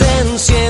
ausencia.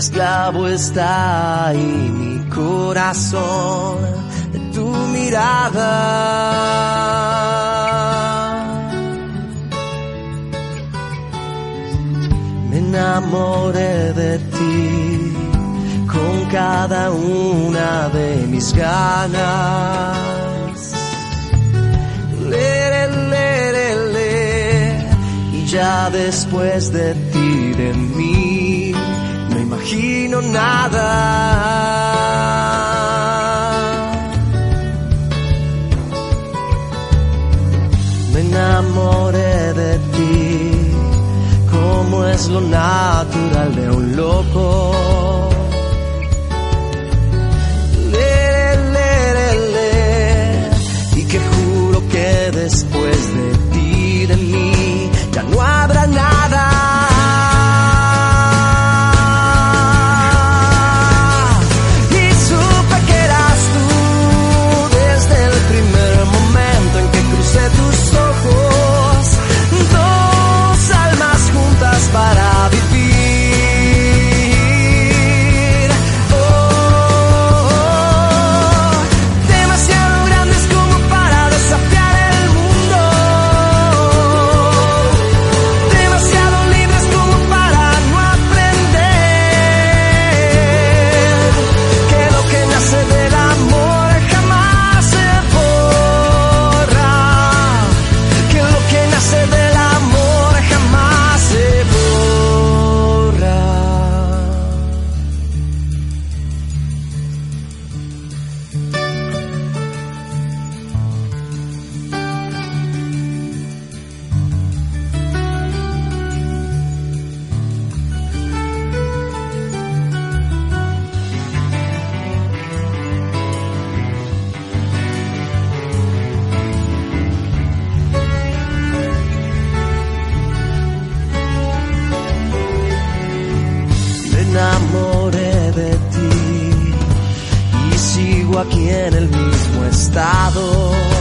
esclavo está ahí mi corazón de tu mirada. Me enamoré de ti con cada una de mis ganas. Le, le, le, y ya después de ti, de mí imagino nada. Me enamoré de ti, como es lo natural de un loco. Le, le, le, y que juro que después de ti, de mí, ya no habrá nada. Aquí en el mismo estado.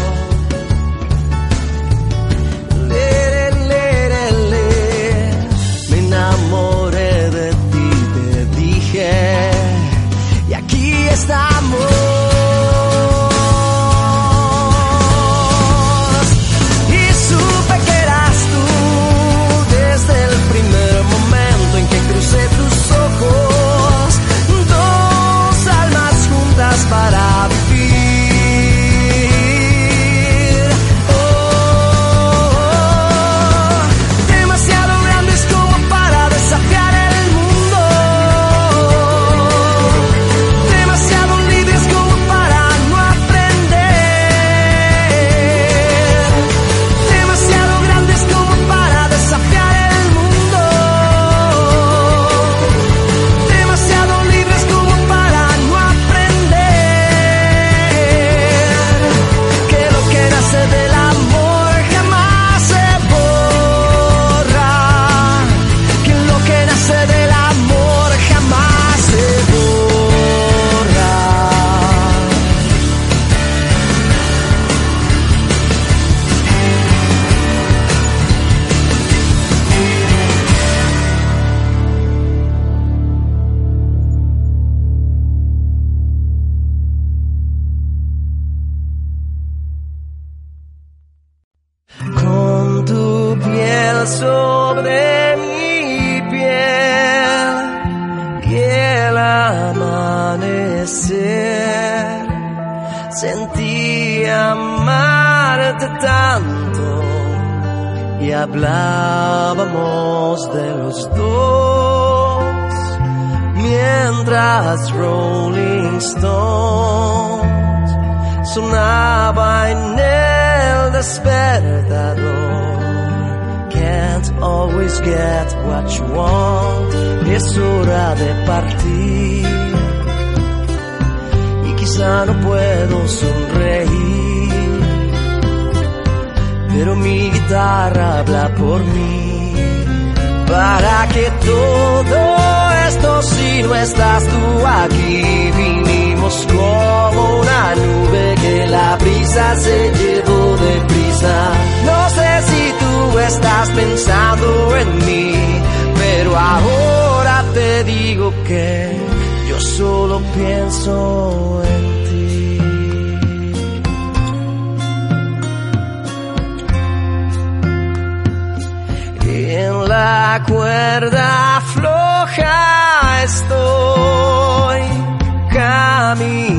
Se llevó deprisa. No sé si tú estás pensando en mí, pero ahora te digo que yo solo pienso en ti. En la cuerda floja estoy, caminando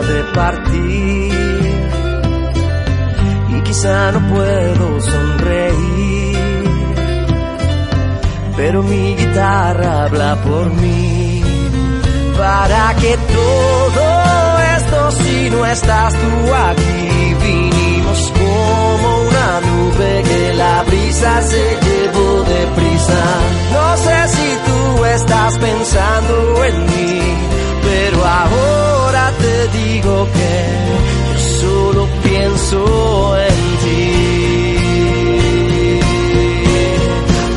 de partir y quizá no puedo sonreír pero mi guitarra habla por mí. Para que todo esto, si no estás tú aquí, vinimos como una nube que la brisa se llevó deprisa. No sé si tú estás pensando en mí, te digo que yo solo pienso en ti.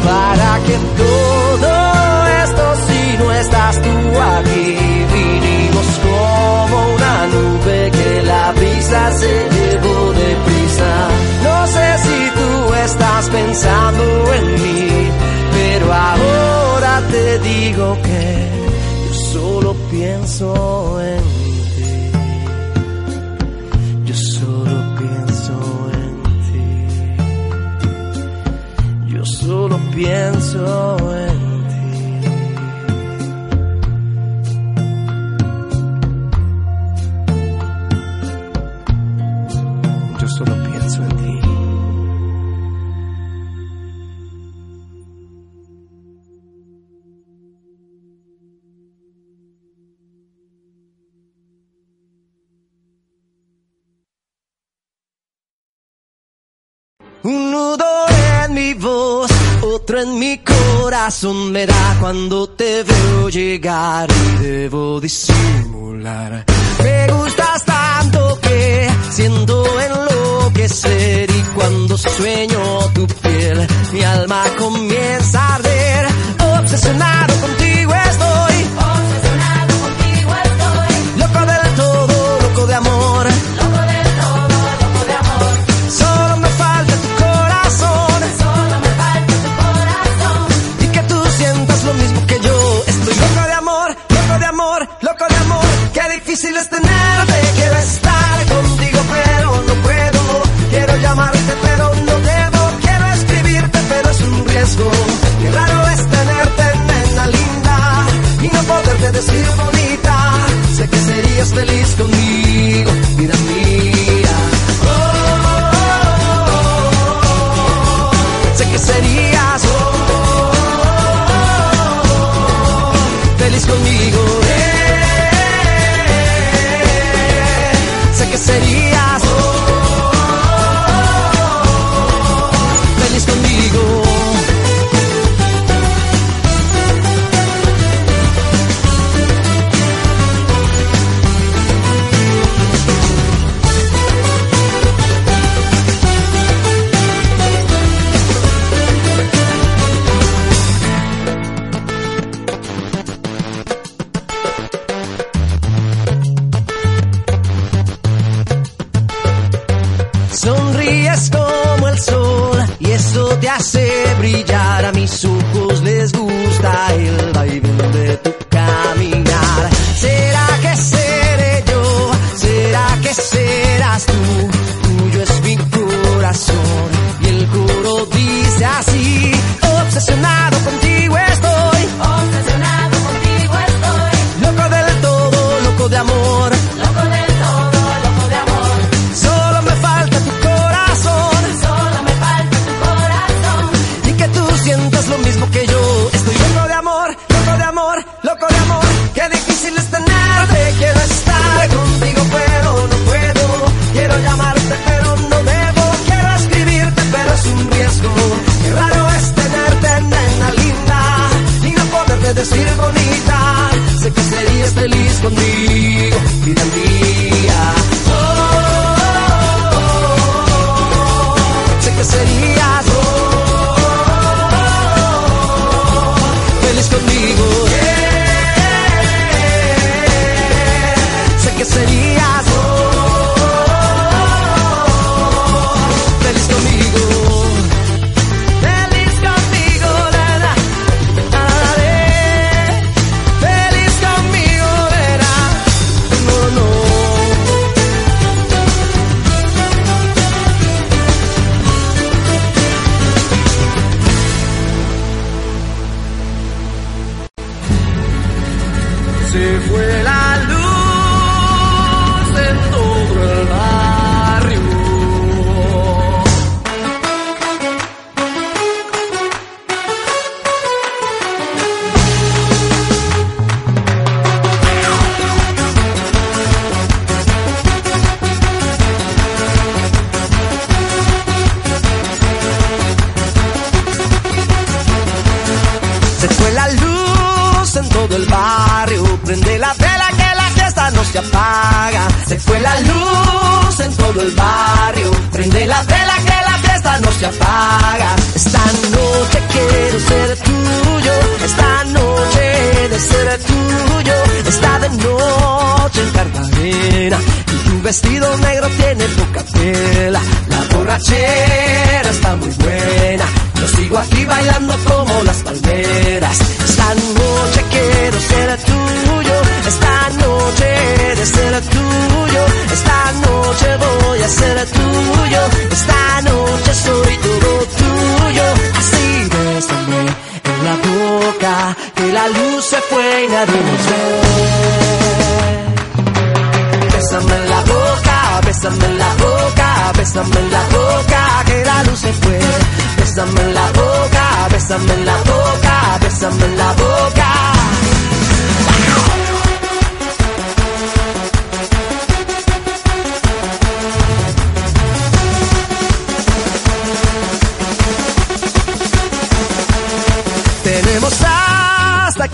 para que todo esto si no estás tú aquí vinimos como una nube que la brisa se llevó deprisa no sé si tú estás pensando en mí pero ahora te digo que yo solo pienso en mi corazón me da cuando te veo llegar y debo disimular. Me gustas tanto que siento enloquecer y cuando sueño tu piel mi alma comienza a arder obsesionado con feliz conmigo. se apaga. Se fue la luz en todo el barrio. Prende la vela que la fiesta no se apaga. Esta noche quiero ser tuyo. Esta noche de ser tuyo. Esta de noche en Cartagena. Y tu vestido negro tiene poca tela. La borrachera está muy buena. Yo sigo aquí bailando como las palmeras. Esta noche quiero ser voy a ser tuyo. Esta noche soy todo tuyo. Así bésame en la boca, que la luz se fue y nadie nos ve. Bésame en la boca, bésame en la boca, bésame en la boca, que la luz se fue. Bésame en la boca, bésame en la boca, bésame en la boca.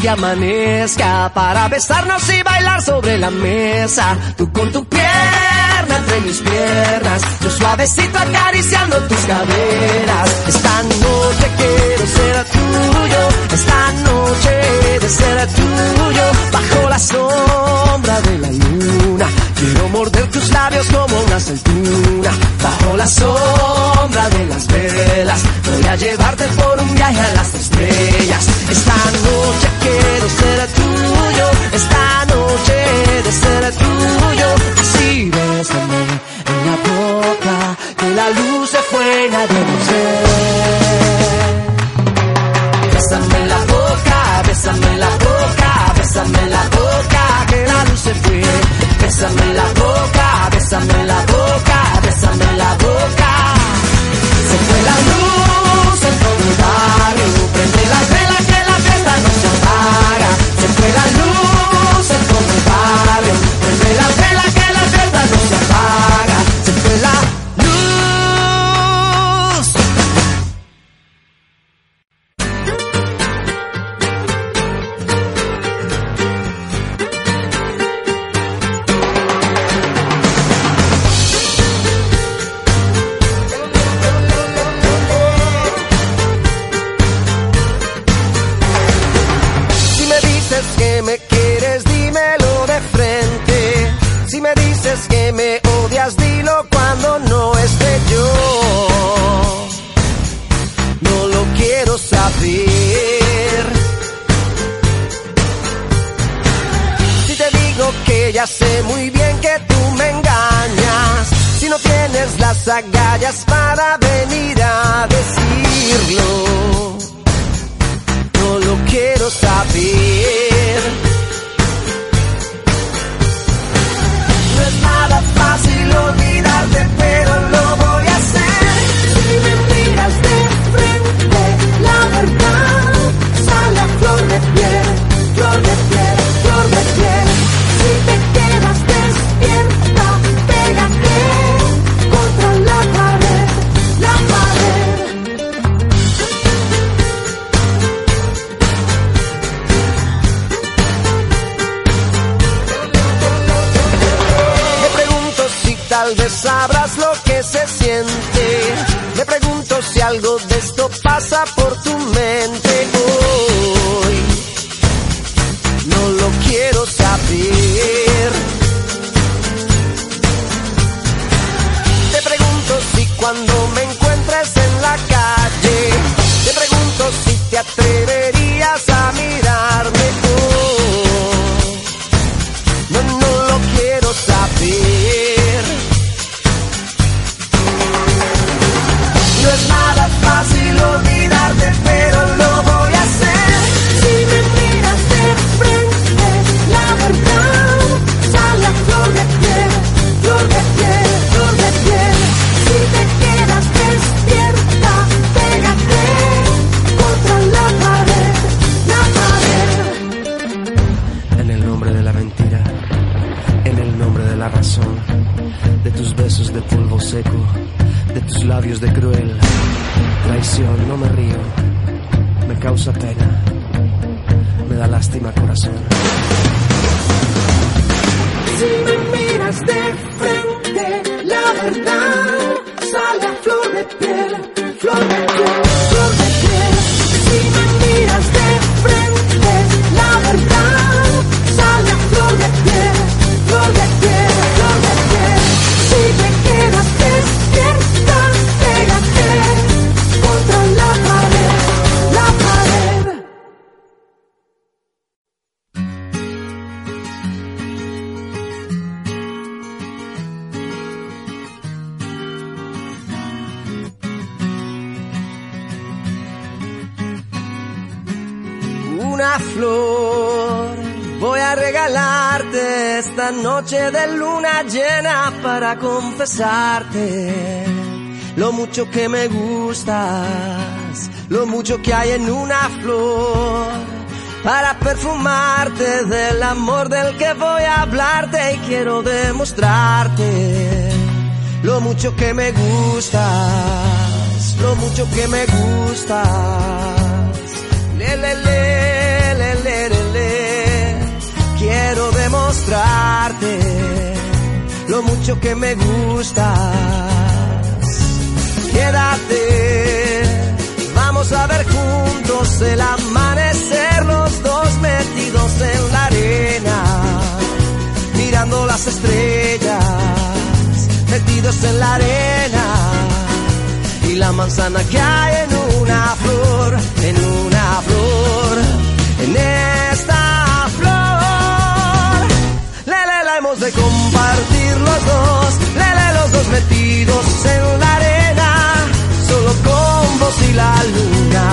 que amanezca para besarnos y bailar sobre la mesa. Tú con tu pierna entre mis piernas, yo suavecito acariciando tus caderas. Esta noche quiero ser tuyo, esta noche de ser tuyo, bajo la sombra de la luna. Quiero morder tus labios como una aceituna, bajo la sombra de las velas. Voy a llevarte por un viaje a las estrellas. Esta noche quiero ser tuyo, esta noche de ser tuyo. Así bésame en la boca, que la luz se fue, nadie nos ve. Bésame en la boca, bésame en la boca, bésame en la boca, que la luz se fue. Bésame en la boca, podcast. Noche de luna llena para confesarte lo mucho que me gustas, lo mucho que hay en una flor. Para perfumarte del amor del que voy a hablarte y quiero demostrarte lo mucho que me gustas, lo mucho que me gustas. Le, le, le, le, le, le. Quiero demostrarte lo mucho que me gustas. quédate. Vamos a ver juntos el amanecer, los dos metidos en la arena, mirando las estrellas, metidos en la arena. Y la manzana que hay en una flor, en una flor, en esta de compartir los dos, lele, los dos metidos en la arena, solo con vos y la luna,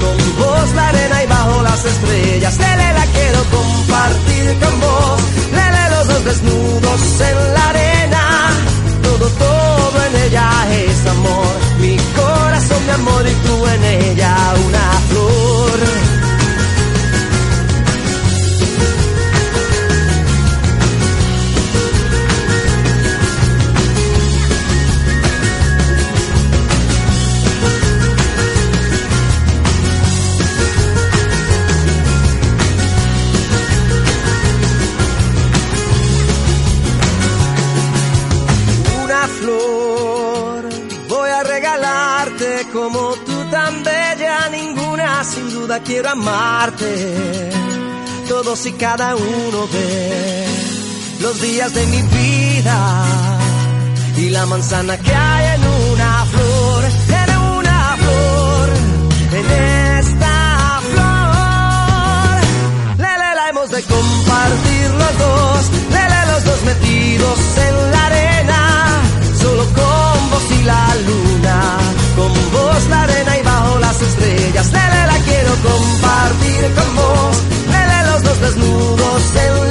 con vos la arena y bajo las estrellas. Lele, la quiero compartir con vos, lele, los dos desnudos en la arena, todo, todo en ella es amor, mi corazón, mi amor y tú en ella quiero amarte. Todos y cada uno de los días de mi vida y la manzana que hay en una flor, en una flor, en esta flor. Lele, la hemos de compartir los dos, lele, los dos metidos en la arena, solo con vos y la luna, con vos la arena y bajo las estrellas. Lele, la quiero compartir con vos, lele, los dos desnudos en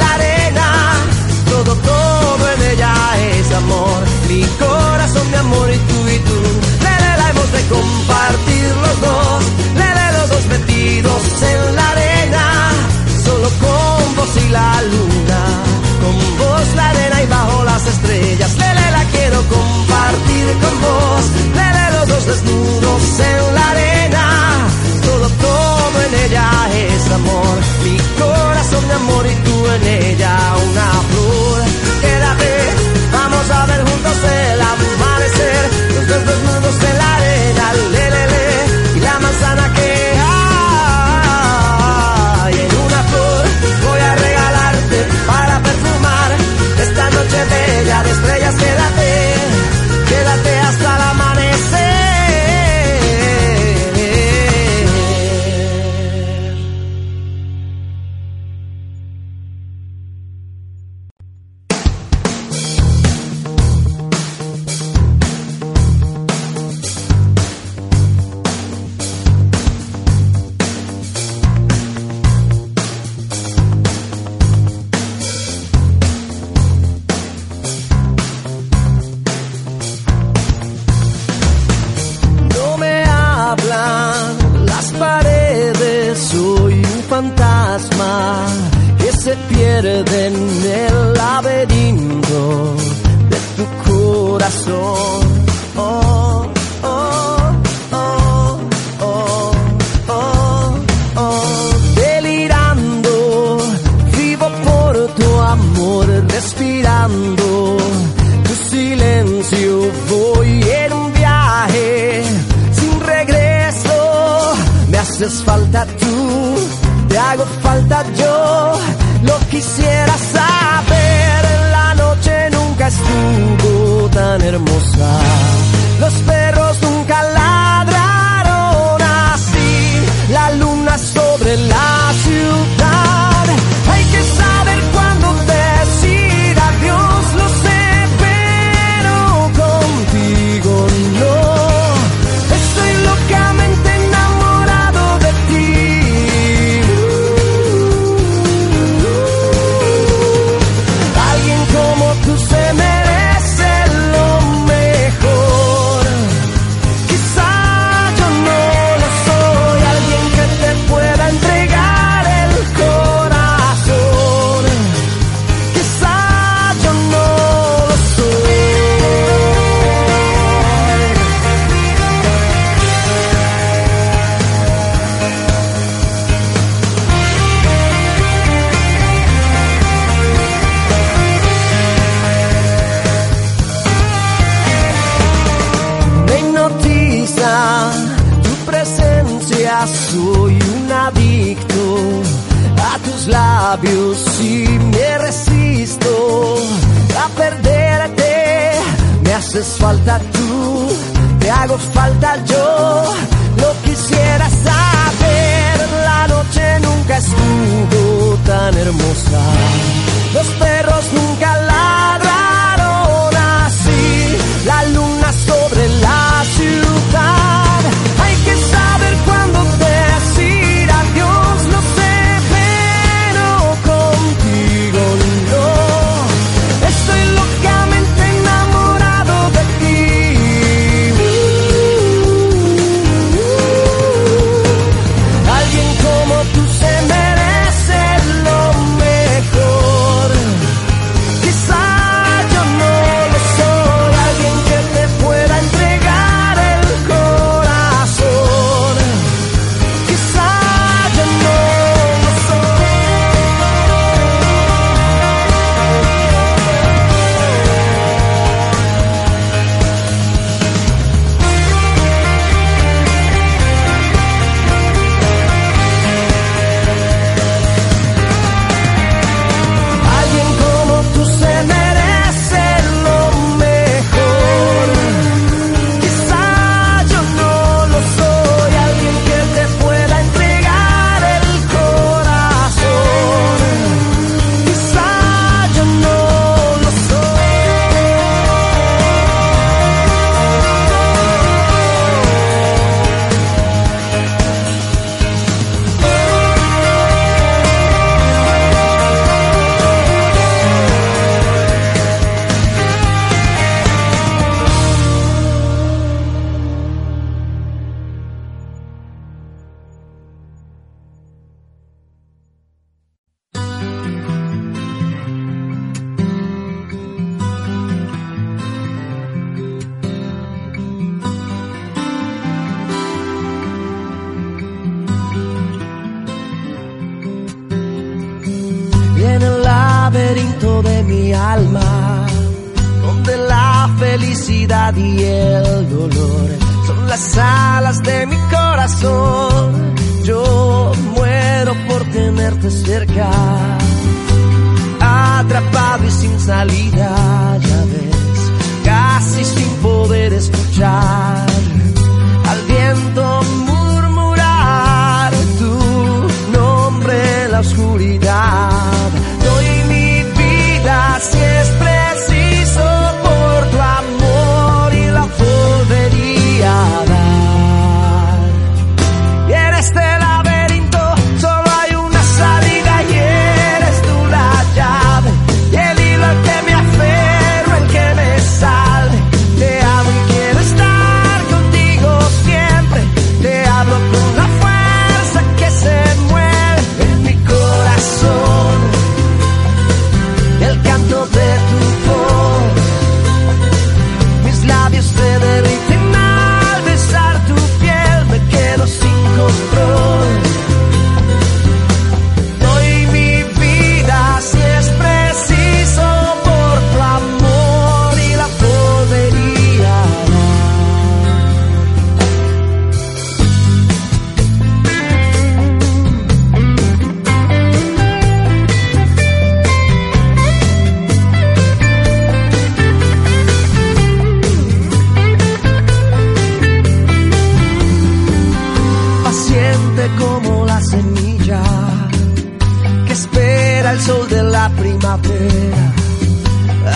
primavera.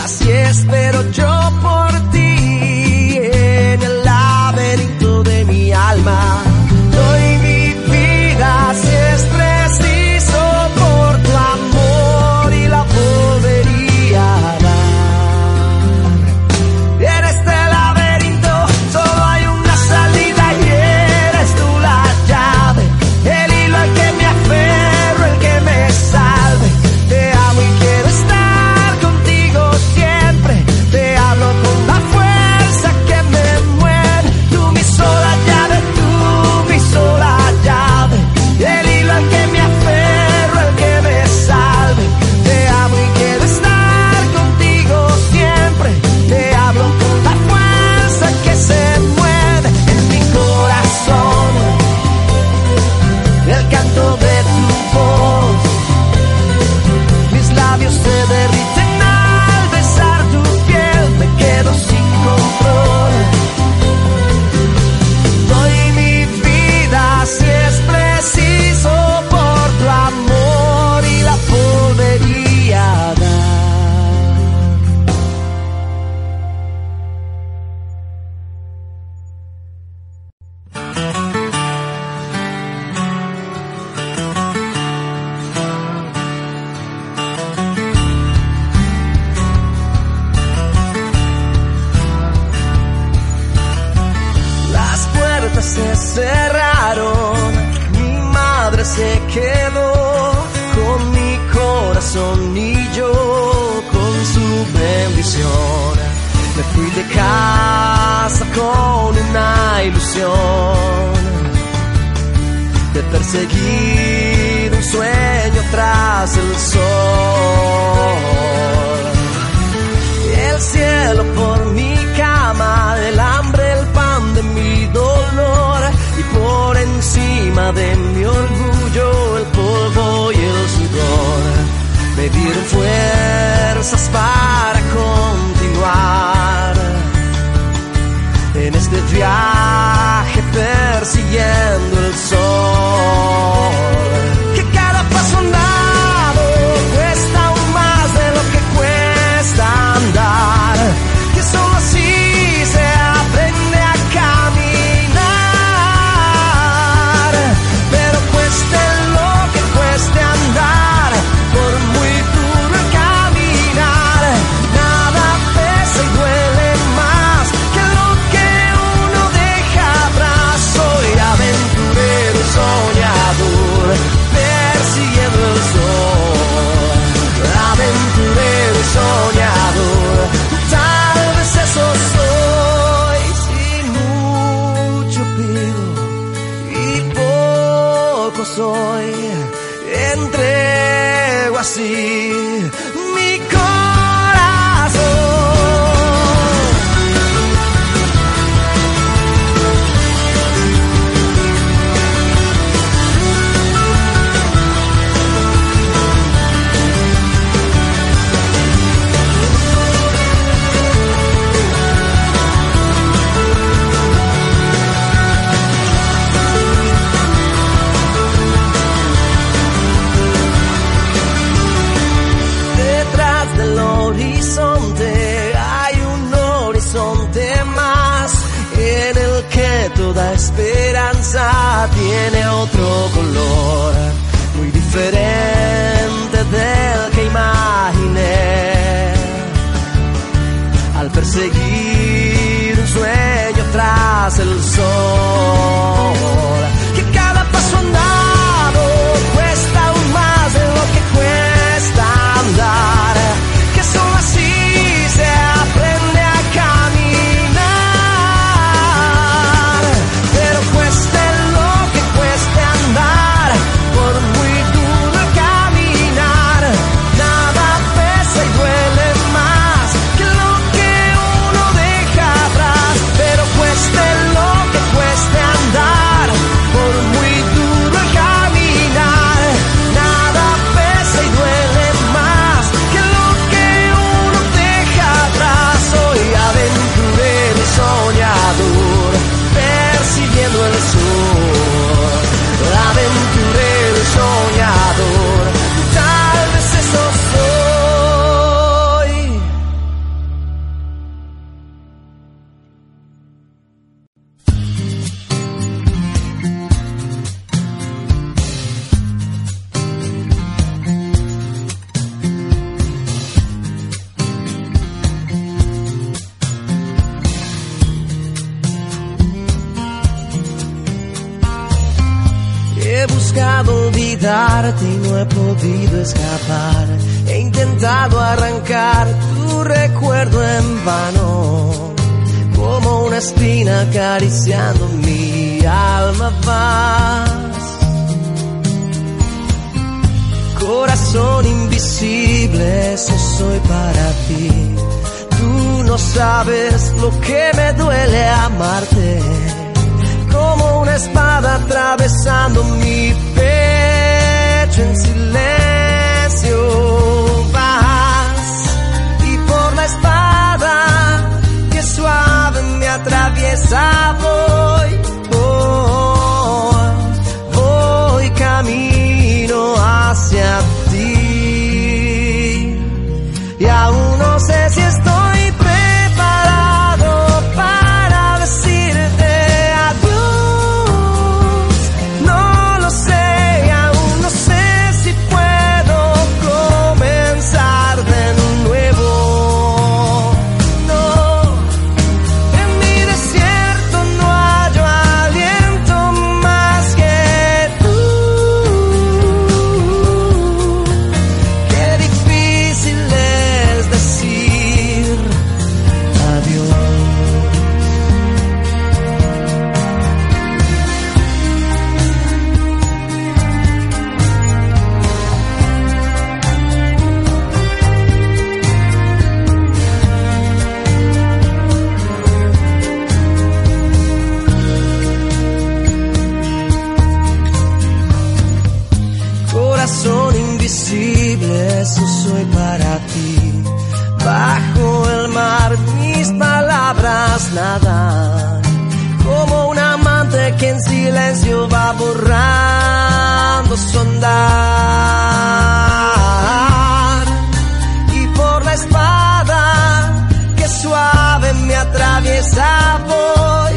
Así espero yo por ti. tiene otro color, muy diferente del que imaginé. Al perseguir un sueño tras el sol he intentado arrancar tu recuerdo en vano, como una espina acariciando mi alma vas. Corazón invisible, eso soy para ti. Tú no sabes lo que me duele amarte, como una espada atravesando mi pecho en silencio. Va. soy para ti. Bajo el mar mis palabras nadan, como un amante que en silencio va borrando su andar. Y por la espada que suave me atraviesa voy